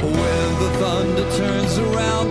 When the thunder turns around,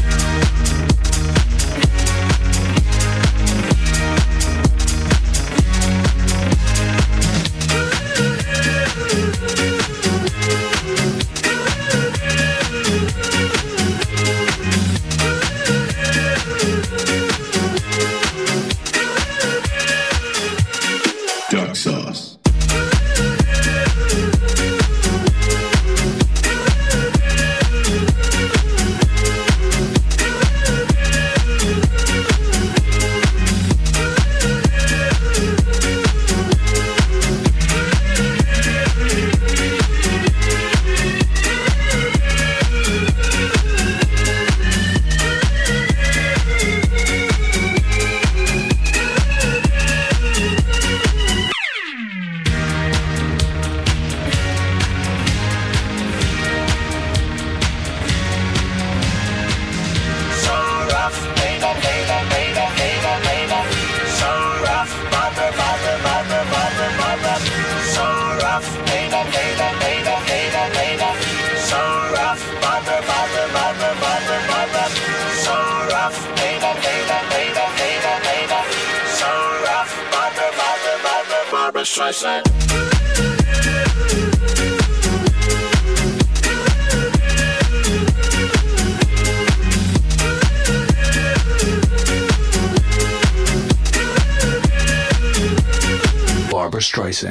slide. Barbara Streisand.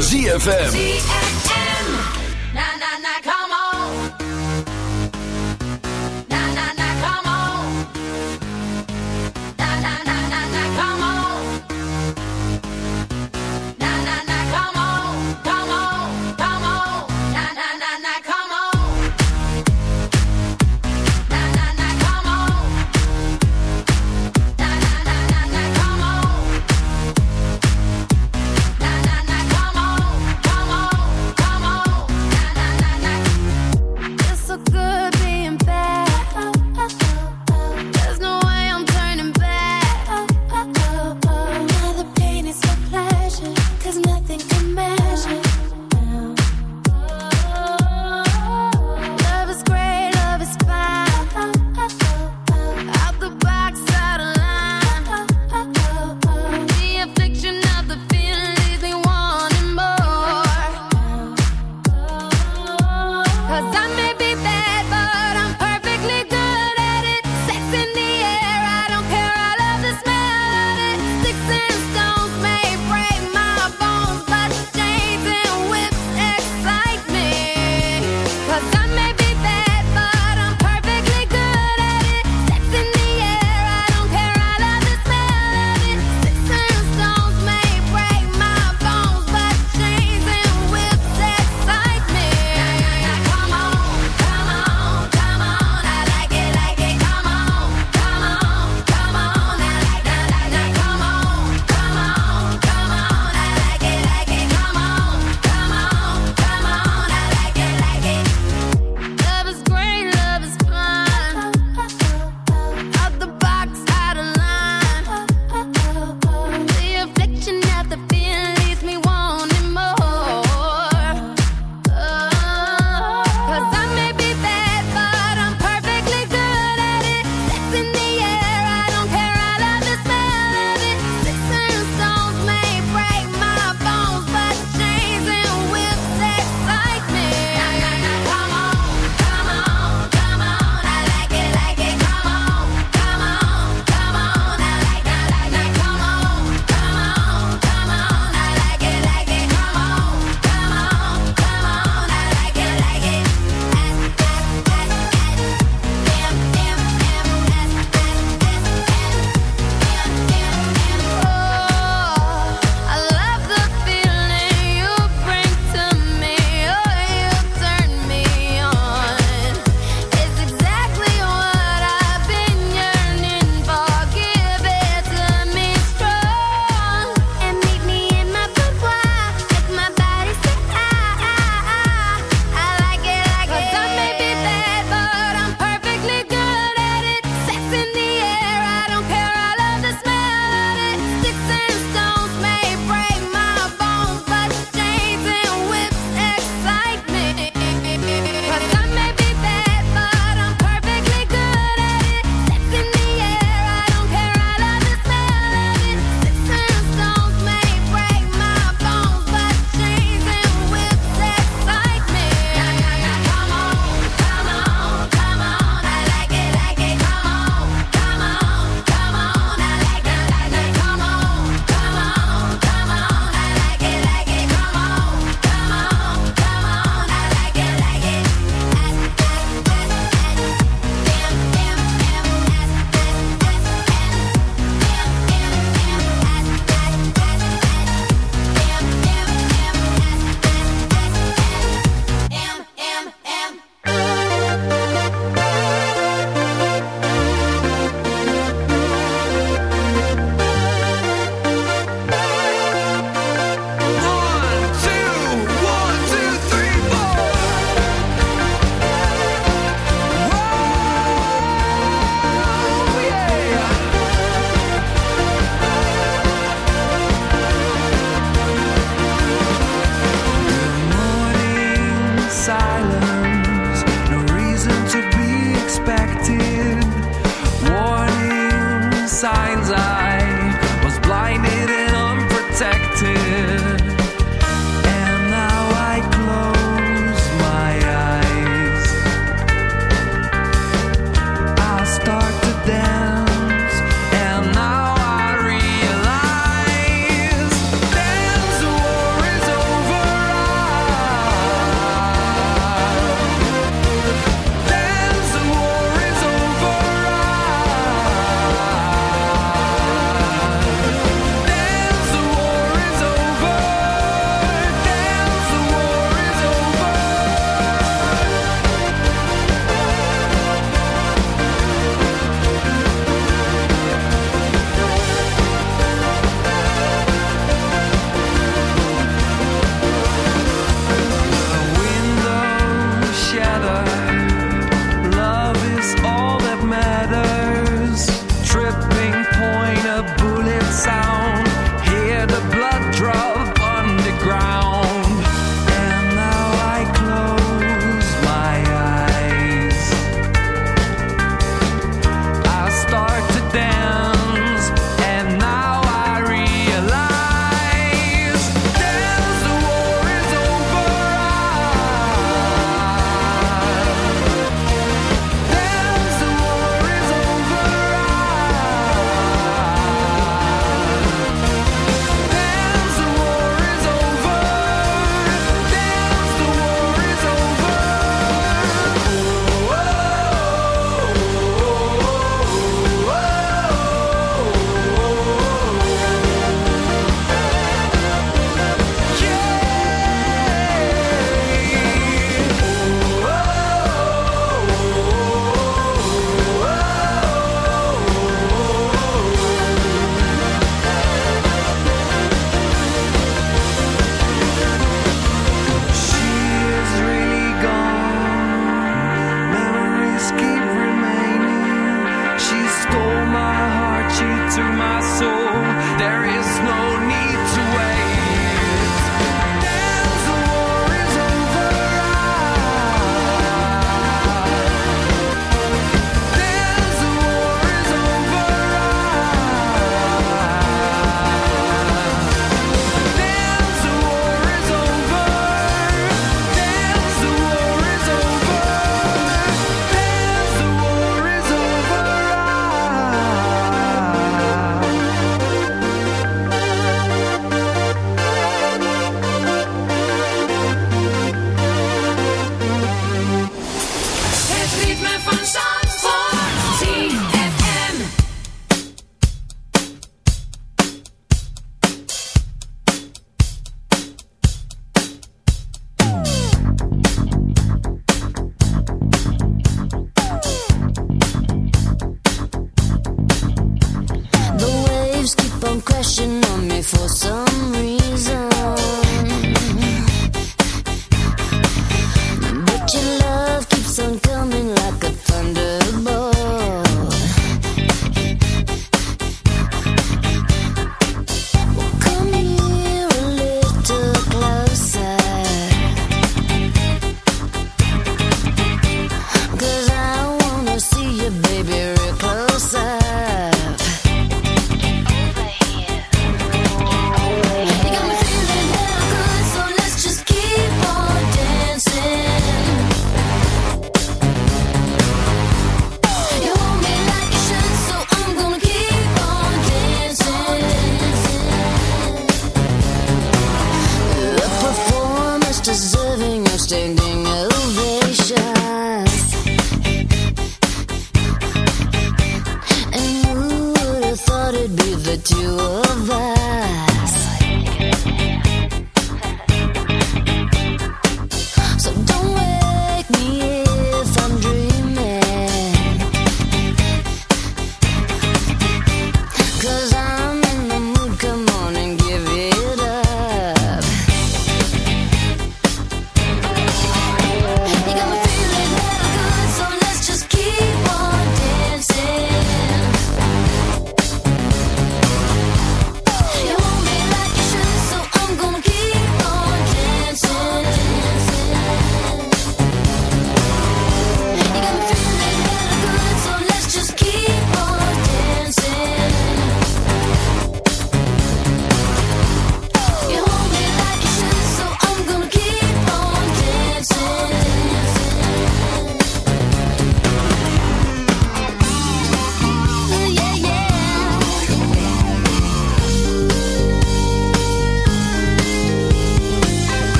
ZFM.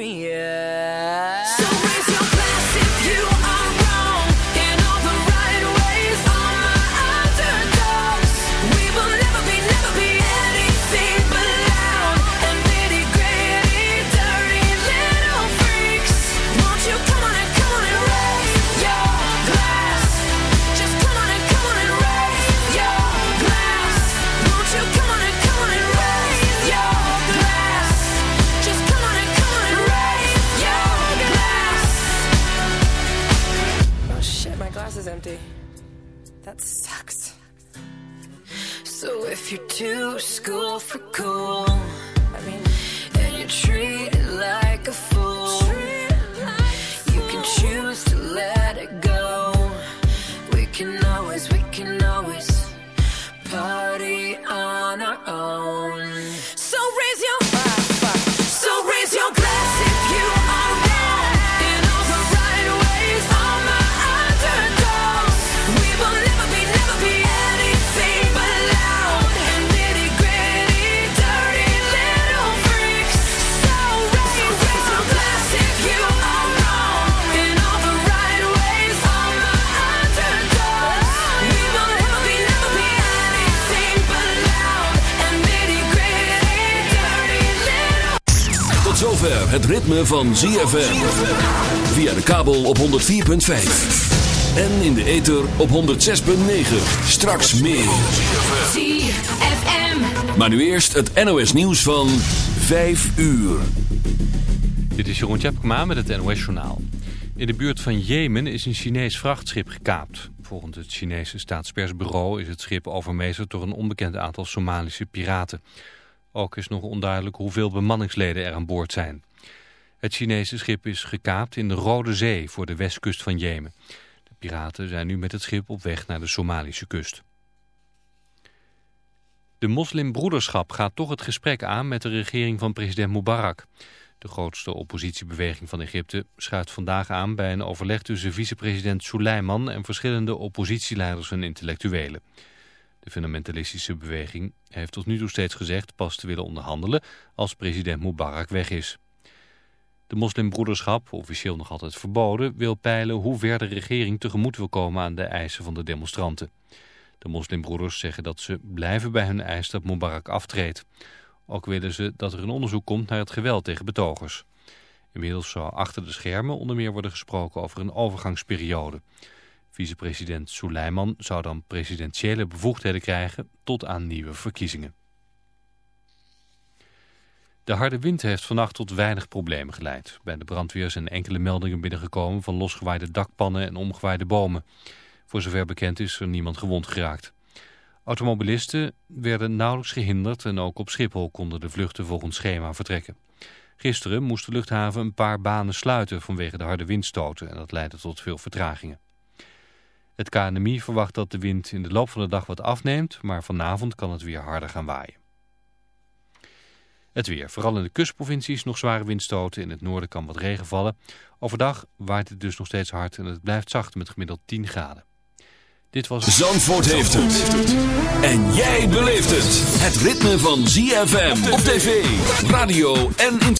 Yeah. Africa. Ritme van ZFM. Via de kabel op 104.5. En in de ether op 106.9. Straks meer. ZFM. Maar nu eerst het NOS nieuws van 5 uur. Dit is Jeroen Tjepkema met het NOS Journaal. In de buurt van Jemen is een Chinees vrachtschip gekaapt. Volgens het Chinese staatspersbureau is het schip overmeesterd door een onbekend aantal Somalische piraten. Ook is nog onduidelijk hoeveel bemanningsleden er aan boord zijn. Het Chinese schip is gekaapt in de Rode Zee voor de westkust van Jemen. De piraten zijn nu met het schip op weg naar de Somalische kust. De moslimbroederschap gaat toch het gesprek aan met de regering van president Mubarak. De grootste oppositiebeweging van Egypte schuift vandaag aan bij een overleg tussen vicepresident Suleiman en verschillende oppositieleiders en intellectuelen. De fundamentalistische beweging heeft tot nu toe steeds gezegd pas te willen onderhandelen als president Mubarak weg is. De moslimbroederschap, officieel nog altijd verboden, wil peilen hoe ver de regering tegemoet wil komen aan de eisen van de demonstranten. De moslimbroeders zeggen dat ze blijven bij hun eis dat Mubarak aftreedt. Ook willen ze dat er een onderzoek komt naar het geweld tegen betogers. Inmiddels zou achter de schermen onder meer worden gesproken over een overgangsperiode. Vicepresident Suleiman zou dan presidentiële bevoegdheden krijgen tot aan nieuwe verkiezingen. De harde wind heeft vannacht tot weinig problemen geleid. Bij de brandweer zijn enkele meldingen binnengekomen van losgewaaide dakpannen en omgewaaide bomen. Voor zover bekend is er niemand gewond geraakt. Automobilisten werden nauwelijks gehinderd en ook op Schiphol konden de vluchten volgens schema vertrekken. Gisteren moest de luchthaven een paar banen sluiten vanwege de harde windstoten en dat leidde tot veel vertragingen. Het KNMI verwacht dat de wind in de loop van de dag wat afneemt, maar vanavond kan het weer harder gaan waaien. Het weer. Vooral in de kustprovincies nog zware windstoten. In het noorden kan wat regen vallen. Overdag waait het dus nog steeds hard en het blijft zacht met gemiddeld 10 graden. Dit was... Zandvoort heeft het. En jij beleeft het. Het ritme van ZFM op tv, radio en internet.